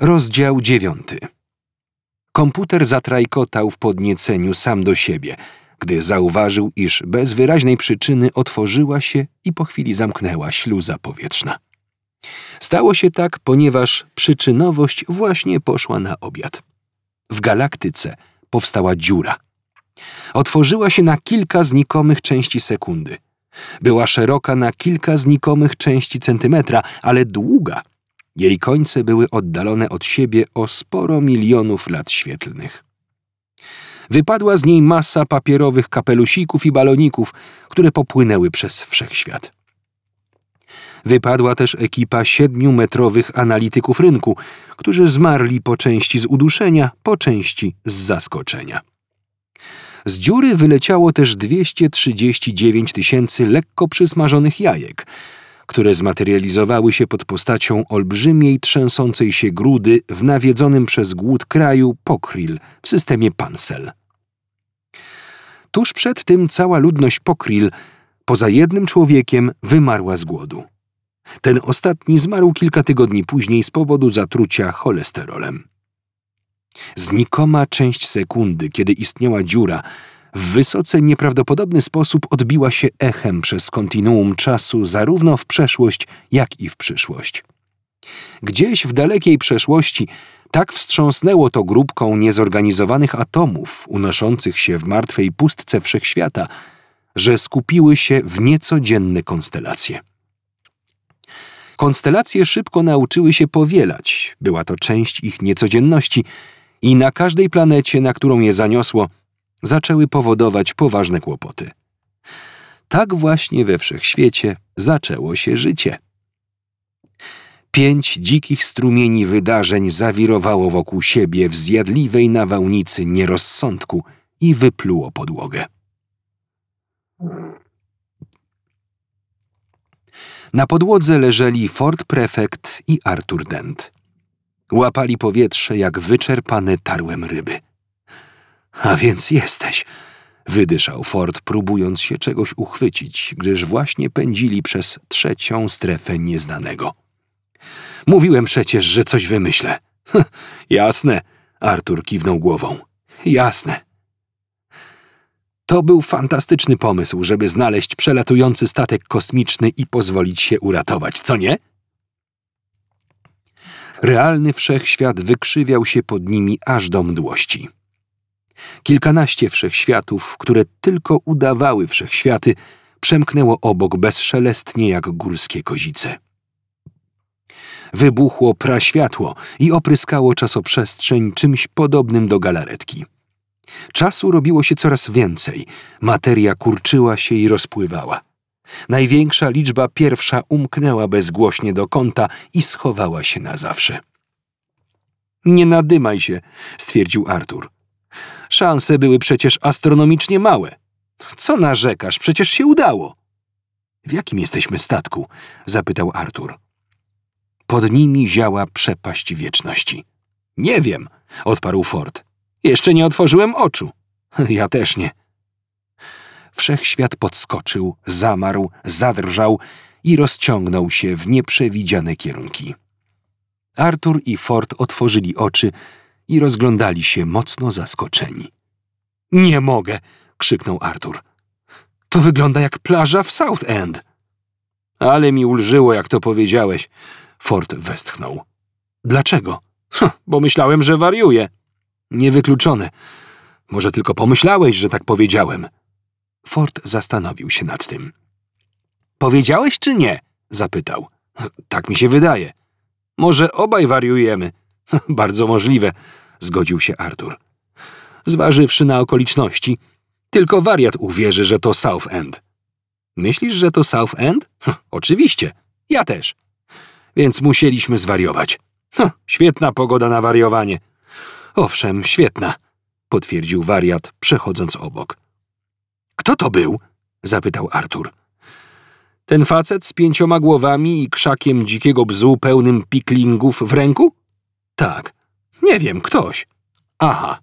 Rozdział dziewiąty. Komputer zatrajkotał w podnieceniu sam do siebie, gdy zauważył, iż bez wyraźnej przyczyny otworzyła się i po chwili zamknęła śluza powietrzna. Stało się tak, ponieważ przyczynowość właśnie poszła na obiad. W galaktyce powstała dziura. Otworzyła się na kilka znikomych części sekundy. Była szeroka na kilka znikomych części centymetra, ale długa – jej końce były oddalone od siebie o sporo milionów lat świetlnych. Wypadła z niej masa papierowych kapelusików i baloników, które popłynęły przez wszechświat. Wypadła też ekipa siedmiumetrowych analityków rynku, którzy zmarli po części z uduszenia, po części z zaskoczenia. Z dziury wyleciało też 239 tysięcy lekko przysmażonych jajek, które zmaterializowały się pod postacią olbrzymiej, trzęsącej się grudy w nawiedzonym przez głód kraju Pokril w systemie Pansel. Tuż przed tym cała ludność Pokril, poza jednym człowiekiem, wymarła z głodu. Ten ostatni zmarł kilka tygodni później z powodu zatrucia cholesterolem. Znikoma część sekundy, kiedy istniała dziura, w wysoce nieprawdopodobny sposób odbiła się echem przez kontinuum czasu zarówno w przeszłość, jak i w przyszłość. Gdzieś w dalekiej przeszłości tak wstrząsnęło to grupką niezorganizowanych atomów unoszących się w martwej pustce wszechświata, że skupiły się w niecodzienne konstelacje. Konstelacje szybko nauczyły się powielać, była to część ich niecodzienności, i na każdej planecie, na którą je zaniosło, zaczęły powodować poważne kłopoty. Tak właśnie we wszechświecie zaczęło się życie. Pięć dzikich strumieni wydarzeń zawirowało wokół siebie w zjadliwej nawałnicy nierozsądku i wypluło podłogę. Na podłodze leżeli Ford Prefekt i Arthur Dent. Łapali powietrze jak wyczerpane tarłem ryby. A więc jesteś, wydyszał Ford, próbując się czegoś uchwycić, gdyż właśnie pędzili przez trzecią strefę nieznanego. Mówiłem przecież, że coś wymyślę. Jasne, Artur kiwnął głową. Jasne. To był fantastyczny pomysł, żeby znaleźć przelatujący statek kosmiczny i pozwolić się uratować, co nie? Realny wszechświat wykrzywiał się pod nimi aż do mdłości. Kilkanaście wszechświatów, które tylko udawały wszechświaty, przemknęło obok bezszelestnie jak górskie kozice. Wybuchło praświatło i opryskało czasoprzestrzeń czymś podobnym do galaretki. Czasu robiło się coraz więcej, materia kurczyła się i rozpływała. Największa liczba pierwsza umknęła bezgłośnie do kąta i schowała się na zawsze. Nie nadymaj się, stwierdził Artur. Szanse były przecież astronomicznie małe. Co narzekasz? Przecież się udało. W jakim jesteśmy statku? zapytał Artur. Pod nimi ziała przepaść wieczności. Nie wiem, odparł Ford. Jeszcze nie otworzyłem oczu. Ja też nie. Wszechświat podskoczył, zamarł, zadrżał i rozciągnął się w nieprzewidziane kierunki. Artur i Ford otworzyli oczy i rozglądali się mocno zaskoczeni. Nie mogę! krzyknął Artur. To wygląda jak plaża w South End. Ale mi ulżyło, jak to powiedziałeś. Ford westchnął. Dlaczego? Hm, bo myślałem, że wariuję. Niewykluczone. Może tylko pomyślałeś, że tak powiedziałem. Ford zastanowił się nad tym. Powiedziałeś czy nie? zapytał. Tak mi się wydaje. Może obaj wariujemy. Bardzo możliwe, zgodził się Artur. Zważywszy na okoliczności, tylko wariat uwierzy, że to South End. Myślisz, że to South End? Hm, oczywiście, ja też. Więc musieliśmy zwariować. Hm, świetna pogoda na wariowanie. Owszem, świetna, potwierdził wariat, przechodząc obok. Kto to był? zapytał Artur. Ten facet z pięcioma głowami i krzakiem dzikiego bzu pełnym piklingów w ręku? Tak. Nie wiem, ktoś. Aha.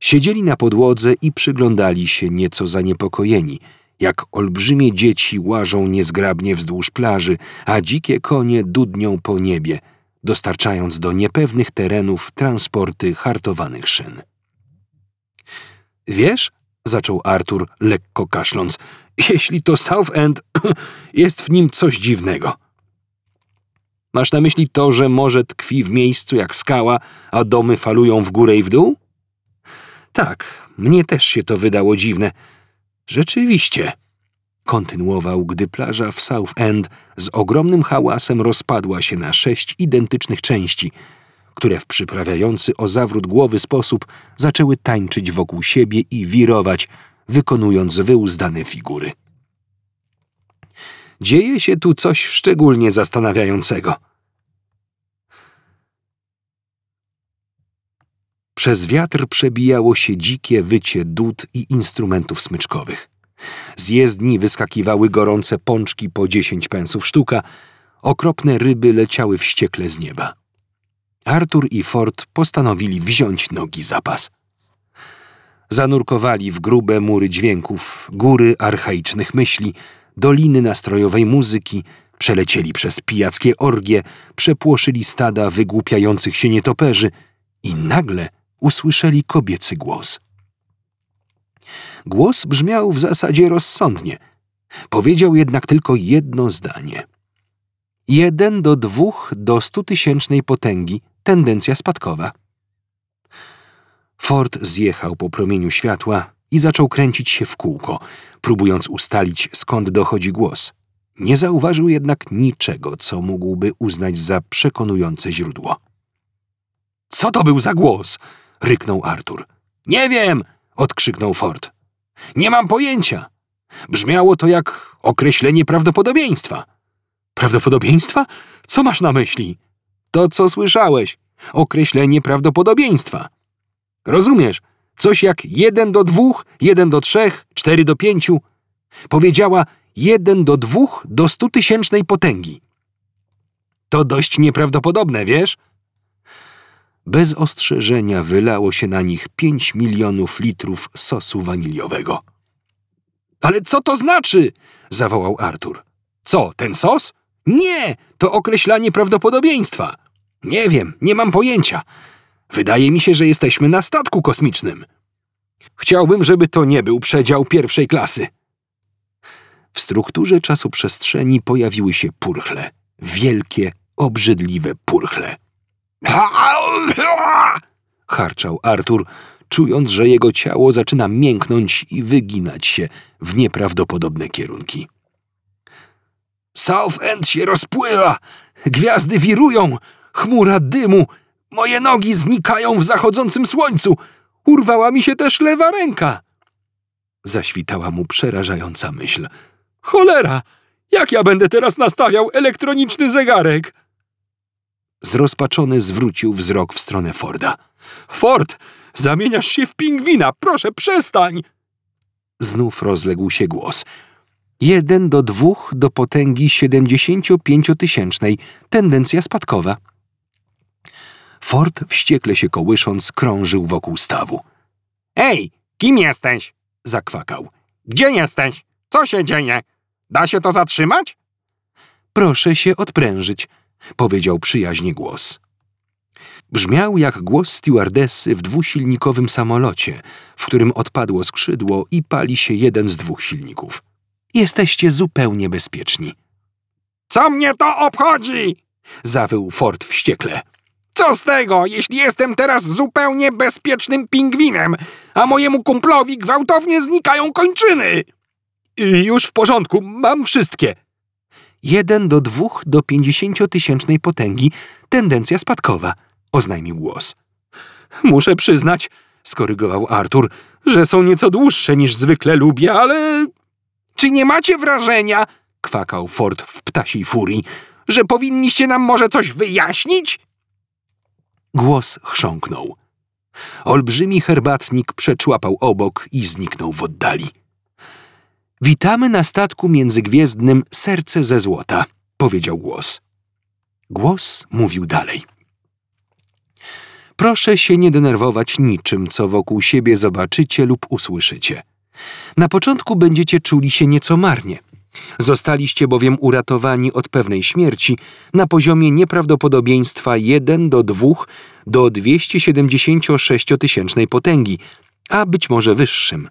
Siedzieli na podłodze i przyglądali się nieco zaniepokojeni, jak olbrzymie dzieci łażą niezgrabnie wzdłuż plaży, a dzikie konie dudnią po niebie, dostarczając do niepewnych terenów transporty hartowanych szyn. Wiesz, zaczął Arthur, lekko kaszląc, jeśli to Southend, jest w nim coś dziwnego. Masz na myśli to, że morze tkwi w miejscu jak skała, a domy falują w górę i w dół? Tak, mnie też się to wydało dziwne. Rzeczywiście, kontynuował, gdy plaża w South End z ogromnym hałasem rozpadła się na sześć identycznych części, które w przyprawiający o zawrót głowy sposób zaczęły tańczyć wokół siebie i wirować, wykonując wyuzdane figury. Dzieje się tu coś szczególnie zastanawiającego. Przez wiatr przebijało się dzikie wycie dud i instrumentów smyczkowych. Z jezdni wyskakiwały gorące pączki po dziesięć pensów sztuka, okropne ryby leciały wściekle z nieba. Arthur i Ford postanowili wziąć nogi za pas. Zanurkowali w grube mury dźwięków, góry archaicznych myśli, doliny nastrojowej muzyki, przelecieli przez pijackie orgie, przepłoszyli stada wygłupiających się nietoperzy i nagle usłyszeli kobiecy głos. Głos brzmiał w zasadzie rozsądnie. Powiedział jednak tylko jedno zdanie. Jeden do dwóch do stutysięcznej potęgi tendencja spadkowa. Ford zjechał po promieniu światła i zaczął kręcić się w kółko, próbując ustalić skąd dochodzi głos. Nie zauważył jednak niczego, co mógłby uznać za przekonujące źródło. Co to był za głos? ryknął Arthur. Nie wiem! odkrzyknął Ford. Nie mam pojęcia. Brzmiało to jak określenie prawdopodobieństwa. Prawdopodobieństwa? Co masz na myśli? To, co słyszałeś. Określenie prawdopodobieństwa. Rozumiesz? Coś jak jeden do dwóch, jeden do trzech, cztery do pięciu. Powiedziała jeden do dwóch do stutysięcznej potęgi. To dość nieprawdopodobne, wiesz? Bez ostrzeżenia wylało się na nich pięć milionów litrów sosu waniliowego. Ale co to znaczy? zawołał Artur. Co, ten sos? Nie, to określanie prawdopodobieństwa. Nie wiem, nie mam pojęcia. Wydaje mi się, że jesteśmy na statku kosmicznym. Chciałbym, żeby to nie był przedział pierwszej klasy. W strukturze czasoprzestrzeni pojawiły się purchle. Wielkie, obrzydliwe purchle. Harczał Artur, czując, że jego ciało zaczyna mięknąć i wyginać się w nieprawdopodobne kierunki. South End się rozpływa, gwiazdy wirują, chmura dymu, moje nogi znikają w zachodzącym słońcu, urwała mi się też lewa ręka. Zaświtała mu przerażająca myśl. Cholera, jak ja będę teraz nastawiał elektroniczny zegarek? Zrozpaczony zwrócił wzrok w stronę Forda. Ford, zamieniasz się w pingwina, proszę przestań! Znów rozległ się głos. Jeden do dwóch do potęgi 75-tysięcznej, tendencja spadkowa. Ford, wściekle się kołysząc, krążył wokół stawu. Ej, kim jesteś? zakwakał. Gdzie jesteś? Co się dzieje? Da się to zatrzymać? Proszę się odprężyć, powiedział przyjaźnie głos. Brzmiał jak głos stewardessy w dwusilnikowym samolocie, w którym odpadło skrzydło i pali się jeden z dwóch silników. Jesteście zupełnie bezpieczni. Co mnie to obchodzi? zawył Ford wściekle. Co z tego, jeśli jestem teraz zupełnie bezpiecznym pingwinem, a mojemu kumplowi gwałtownie znikają kończyny? Już w porządku, mam wszystkie. Jeden do dwóch do pięćdziesięciotysięcznej potęgi, tendencja spadkowa, oznajmił głos. Muszę przyznać, skorygował Artur, że są nieco dłuższe niż zwykle lubię, ale... Czy nie macie wrażenia, kwakał Ford w ptasiej furii, że powinniście nam może coś wyjaśnić? Głos chrząknął. Olbrzymi herbatnik przeczłapał obok i zniknął w oddali. Witamy na statku międzygwiezdnym Serce ze złota, powiedział głos. Głos mówił dalej. Proszę się nie denerwować niczym, co wokół siebie zobaczycie lub usłyszycie. Na początku będziecie czuli się nieco marnie. Zostaliście bowiem uratowani od pewnej śmierci na poziomie nieprawdopodobieństwa 1 do 2 do 276-tysięcznej potęgi, a być może wyższym.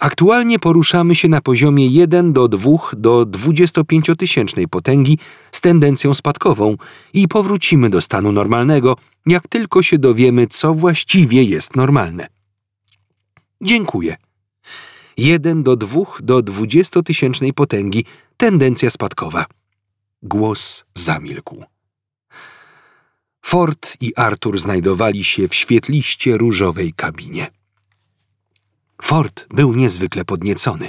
Aktualnie poruszamy się na poziomie 1 do 2 do 25-tysięcznej potęgi z tendencją spadkową i powrócimy do stanu normalnego, jak tylko się dowiemy, co właściwie jest normalne. Dziękuję. 1 do 2 do 20-tysięcznej potęgi tendencja spadkowa. Głos zamilkł. Ford i Arthur znajdowali się w świetliście różowej kabinie. Ford był niezwykle podniecony.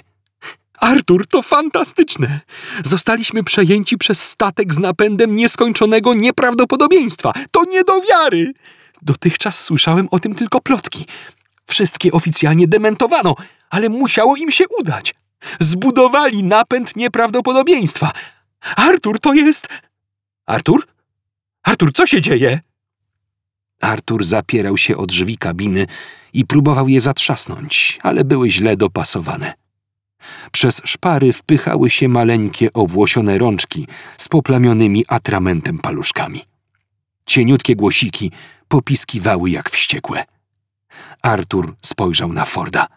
Artur, to fantastyczne! Zostaliśmy przejęci przez statek z napędem nieskończonego nieprawdopodobieństwa. To nie do wiary! Dotychczas słyszałem o tym tylko plotki. Wszystkie oficjalnie dementowano, ale musiało im się udać. Zbudowali napęd nieprawdopodobieństwa. Artur, to jest. Artur? Artur, co się dzieje? Artur zapierał się o drzwi kabiny i próbował je zatrzasnąć, ale były źle dopasowane. Przez szpary wpychały się maleńkie owłosione rączki z poplamionymi atramentem paluszkami. Cieniutkie głosiki popiskiwały jak wściekłe. Artur spojrzał na Forda.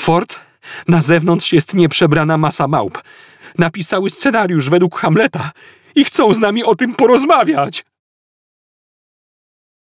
Ford, na zewnątrz jest nieprzebrana masa małp. Napisały scenariusz według Hamleta i chcą z nami o tym porozmawiać.